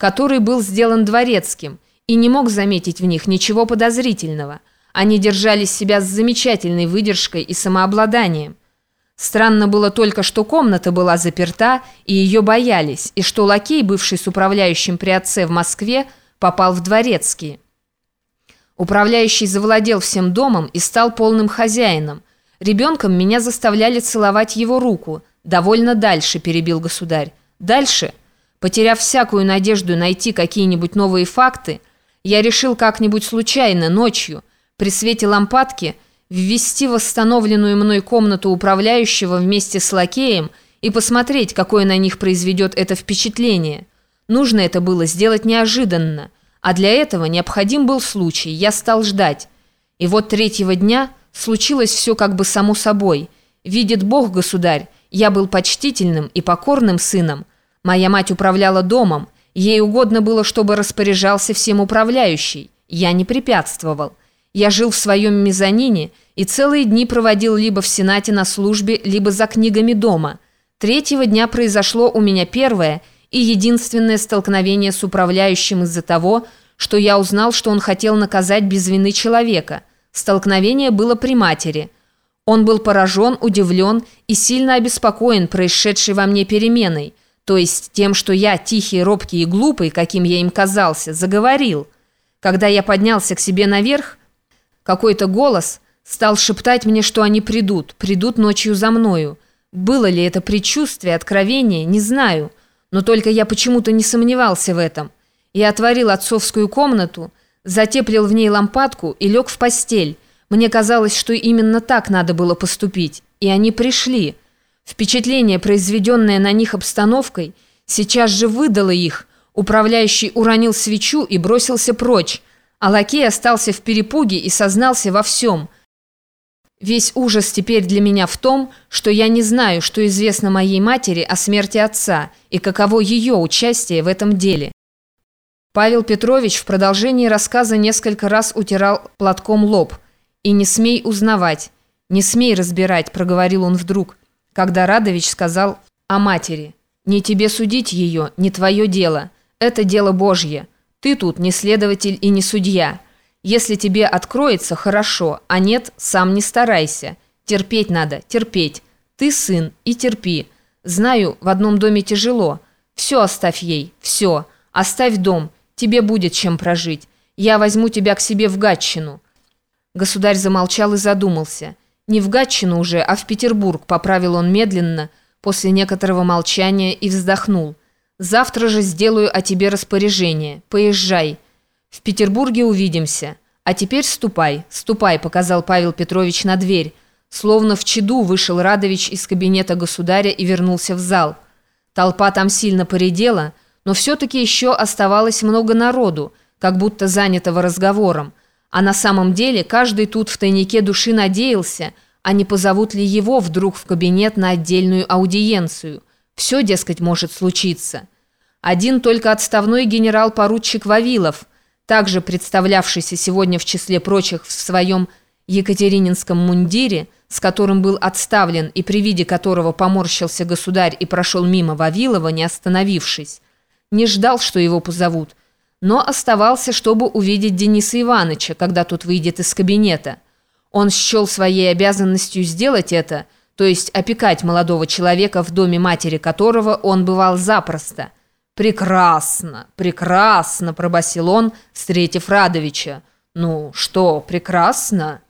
который был сделан дворецким, и не мог заметить в них ничего подозрительного. Они держали себя с замечательной выдержкой и самообладанием. Странно было только, что комната была заперта, и ее боялись, и что лакей, бывший с управляющим при отце в Москве, попал в дворецкие. Управляющий завладел всем домом и стал полным хозяином. Ребенком меня заставляли целовать его руку. «Довольно дальше», – перебил государь. «Дальше?» Потеряв всякую надежду найти какие-нибудь новые факты, я решил как-нибудь случайно, ночью, при свете лампадки – ввести восстановленную мной комнату управляющего вместе с лакеем и посмотреть, какое на них произведет это впечатление. Нужно это было сделать неожиданно, а для этого необходим был случай, я стал ждать. И вот третьего дня случилось все как бы само собой. Видит Бог, государь, я был почтительным и покорным сыном. Моя мать управляла домом, ей угодно было, чтобы распоряжался всем управляющий. Я не препятствовал. Я жил в своем мезонине и целые дни проводил либо в Сенате на службе, либо за книгами дома. Третьего дня произошло у меня первое и единственное столкновение с управляющим из-за того, что я узнал, что он хотел наказать без вины человека. Столкновение было при матери. Он был поражен, удивлен и сильно обеспокоен происшедшей во мне переменой, то есть тем, что я, тихий, робкий и глупый, каким я им казался, заговорил. Когда я поднялся к себе наверх, какой-то голос стал шептать мне, что они придут, придут ночью за мною. Было ли это предчувствие, откровение, не знаю, но только я почему-то не сомневался в этом. Я отворил отцовскую комнату, затеплил в ней лампадку и лег в постель. Мне казалось, что именно так надо было поступить, и они пришли. Впечатление, произведенное на них обстановкой, сейчас же выдало их. Управляющий уронил свечу и бросился прочь, а лакей остался в перепуге и сознался во всем. Весь ужас теперь для меня в том, что я не знаю, что известно моей матери о смерти отца и каково ее участие в этом деле. Павел Петрович в продолжении рассказа несколько раз утирал платком лоб. «И не смей узнавать, не смей разбирать», – проговорил он вдруг, когда Радович сказал о матери. «Не тебе судить ее, не твое дело. Это дело Божье». Ты тут не следователь и не судья. Если тебе откроется, хорошо, а нет, сам не старайся. Терпеть надо, терпеть. Ты сын и терпи. Знаю, в одном доме тяжело. Все оставь ей, все. Оставь дом, тебе будет чем прожить. Я возьму тебя к себе в Гатчину». Государь замолчал и задумался. «Не в Гатчину уже, а в Петербург», поправил он медленно, после некоторого молчания и вздохнул. Завтра же сделаю о тебе распоряжение. Поезжай. В Петербурге увидимся. А теперь ступай, ступай», — показал Павел Петрович на дверь. Словно в чаду вышел Радович из кабинета государя и вернулся в зал. Толпа там сильно поредела, но все-таки еще оставалось много народу, как будто занятого разговором. А на самом деле каждый тут в тайнике души надеялся, а не позовут ли его вдруг в кабинет на отдельную аудиенцию. Все, дескать, может случиться. Один только отставной генерал-поручик Вавилов, также представлявшийся сегодня в числе прочих в своем екатерининском мундире, с которым был отставлен и при виде которого поморщился государь и прошел мимо Вавилова, не остановившись, не ждал, что его позовут, но оставался, чтобы увидеть Дениса Ивановича, когда тот выйдет из кабинета. Он счел своей обязанностью сделать это, то есть опекать молодого человека в доме матери которого он бывал запросто – «Прекрасно, прекрасно!» – пробасил он, встретив Радовича. «Ну, что, прекрасно?»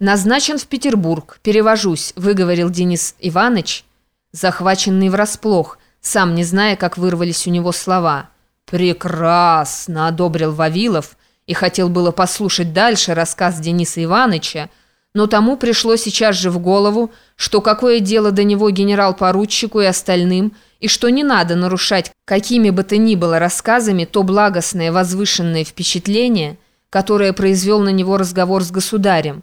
«Назначен в Петербург. Перевожусь», – выговорил Денис Иванович, захваченный врасплох, сам не зная, как вырвались у него слова. «Прекрасно!» – одобрил Вавилов и хотел было послушать дальше рассказ Дениса Ивановича, но тому пришло сейчас же в голову, что какое дело до него генерал-поручику и остальным, и что не надо нарушать какими бы то ни было рассказами то благостное возвышенное впечатление, которое произвел на него разговор с государем,